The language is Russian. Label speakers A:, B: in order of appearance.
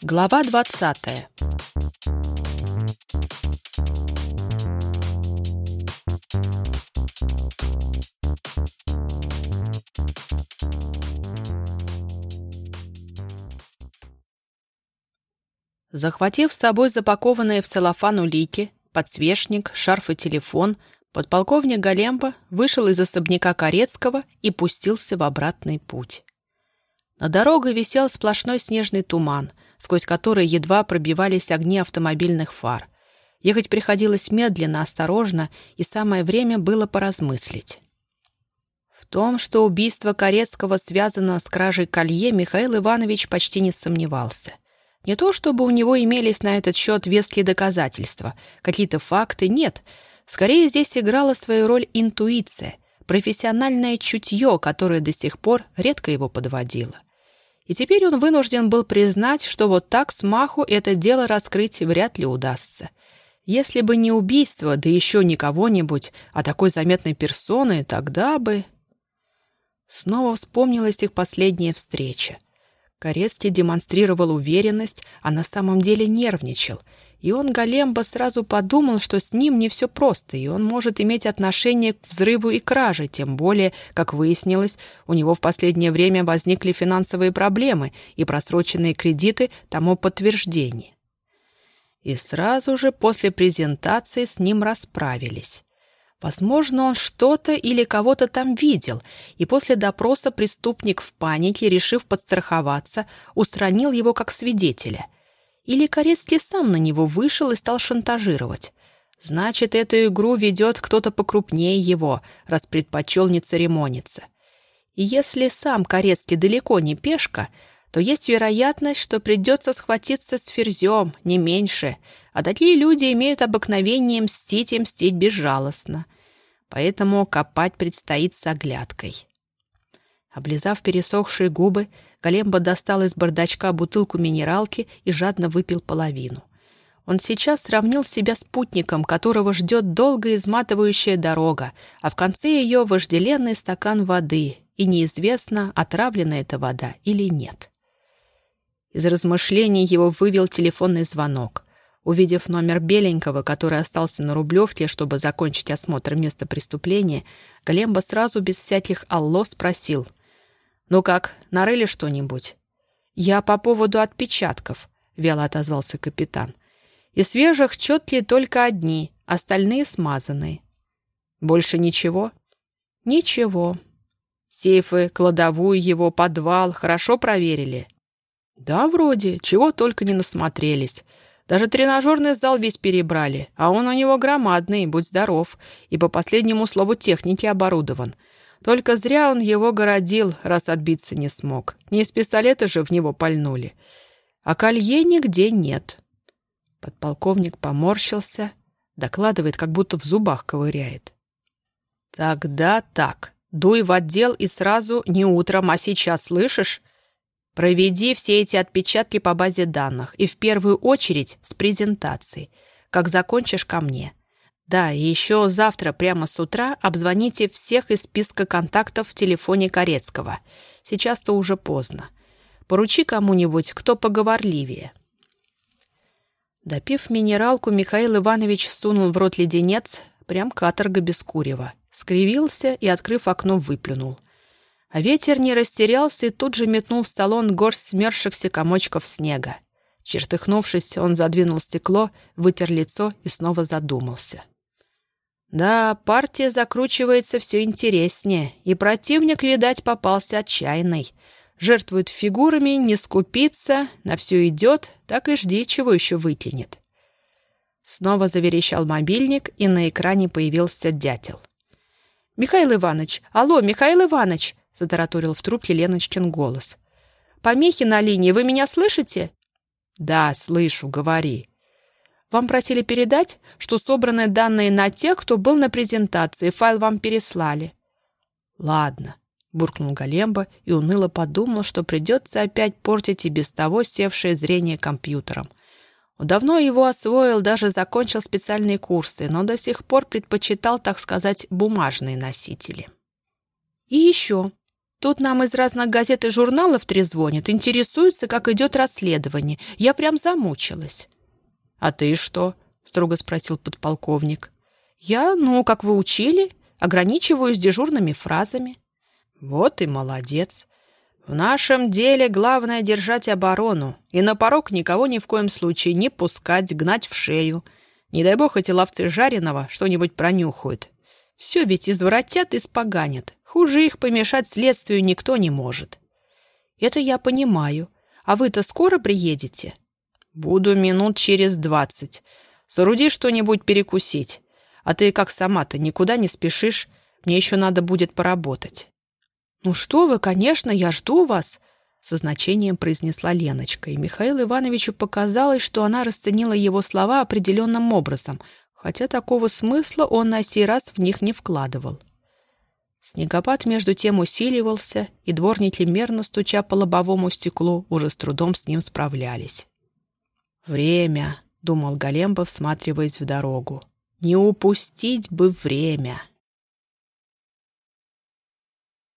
A: Глава 20 Захватив с собой запакованные в целлофан улики, подсвечник, шарф и телефон, подполковник Галемба вышел из особняка Корецкого и пустился в обратный путь. На дорогой висел сплошной снежный туман, сквозь который едва пробивались огни автомобильных фар. Ехать приходилось медленно, осторожно, и самое время было поразмыслить. В том, что убийство Корецкого связано с кражей колье, Михаил Иванович почти не сомневался. Не то чтобы у него имелись на этот счет веские доказательства, какие-то факты, нет. Скорее здесь играла свою роль интуиция, профессиональное чутье, которое до сих пор редко его подводило. И теперь он вынужден был признать, что вот так с маху это дело раскрыть вряд ли удастся. Если бы не убийство, да еще не кого-нибудь, а такой заметной персоны, тогда бы... Снова вспомнилась их последняя встреча. Корецкий демонстрировал уверенность, а на самом деле нервничал — и он, Галемба, сразу подумал, что с ним не все просто, и он может иметь отношение к взрыву и краже, тем более, как выяснилось, у него в последнее время возникли финансовые проблемы и просроченные кредиты тому подтверждение. И сразу же после презентации с ним расправились. Возможно, он что-то или кого-то там видел, и после допроса преступник в панике, решив подстраховаться, устранил его как свидетеля — или Корецкий сам на него вышел и стал шантажировать? Значит, эту игру ведет кто-то покрупнее его, раз предпочел не церемониться. И если сам Корецкий далеко не пешка, то есть вероятность, что придется схватиться с ферзем, не меньше, а такие люди имеют обыкновение мстить и мстить безжалостно. Поэтому копать предстоит с оглядкой. Облизав пересохшие губы, Галемба достал из бардачка бутылку минералки и жадно выпил половину. Он сейчас сравнил себя с путником, которого ждет долгая изматывающая дорога, а в конце ее вожделенный стакан воды, и неизвестно, отравлена эта вода или нет. Из размышлений его вывел телефонный звонок. Увидев номер Беленького, который остался на Рублевке, чтобы закончить осмотр места преступления, Галемба сразу без всяких «алло» спросил — «Ну как, нарыли что-нибудь?» «Я по поводу отпечатков», — вяло отозвался капитан. «И свежих четкие только одни, остальные смазанные». «Больше ничего?» «Ничего». «Сейфы, кладовую его, подвал хорошо проверили?» «Да, вроде, чего только не насмотрелись». Даже тренажерный зал весь перебрали, а он у него громадный, будь здоров, и по последнему слову техники оборудован. Только зря он его городил, раз отбиться не смог. Не из пистолета же в него пальнули. А колье нигде нет. Подполковник поморщился, докладывает, как будто в зубах ковыряет. Тогда так. Дуй в отдел и сразу не утром, а сейчас, слышишь? Проведи все эти отпечатки по базе данных и в первую очередь с презентацией. Как закончишь ко мне. Да, и еще завтра прямо с утра обзвоните всех из списка контактов в телефоне Корецкого. Сейчас-то уже поздно. Поручи кому-нибудь, кто поговорливее. Допив минералку, Михаил Иванович сунул в рот леденец, прям каторга без курева. Скривился и, открыв окно, выплюнул. А ветер не растерялся и тут же метнул в салон горсть смерзшихся комочков снега. Чертыхнувшись, он задвинул стекло, вытер лицо и снова задумался. Да, партия закручивается все интереснее, и противник, видать, попался отчаянный. Жертвует фигурами, не скупится, на все идет, так и жди, чего еще вытянет. Снова заверещал мобильник, и на экране появился дятел. «Михаил Иванович! Алло, Михаил Иванович!» — затараторил в трубке Леночкин голос. «Помехи на линии, вы меня слышите?» «Да, слышу, говори». Вам просили передать, что собраны данные на тех, кто был на презентации. Файл вам переслали». «Ладно», — буркнул Галемба и уныло подумал, что придется опять портить и без того севшее зрение компьютером. Он давно его освоил, даже закончил специальные курсы, но до сих пор предпочитал, так сказать, бумажные носители. «И еще», Тут нам из разных газет и журналов трезвонят, интересуются, как идет расследование. Я прям замучилась».
B: «А ты что?» — строго спросил подполковник.
A: «Я, ну, как вы учили, ограничиваюсь дежурными фразами».
B: «Вот и молодец. В нашем деле главное держать оборону и на порог никого ни в коем случае не пускать, гнать в шею. Не дай бог эти ловцы жареного что-нибудь пронюхают. Все ведь извратят и споганят. Хуже их помешать следствию никто не может.
A: Это я понимаю. А вы-то скоро приедете?
B: Буду минут через двадцать. Соруди что-нибудь перекусить. А ты как сама-то никуда не спешишь? Мне еще надо будет поработать.
A: Ну что вы, конечно, я жду вас, со значением произнесла Леночка, и Михаилу Ивановичу показалось, что она расценила его слова определенным образом, хотя такого смысла он на сей раз в них не вкладывал. Снегопад между тем усиливался, и дворники, мерно стуча по лобовому стеклу, уже с трудом с ним справлялись.
B: «Время», — думал Голембов, всматриваясь в дорогу. «Не упустить бы время».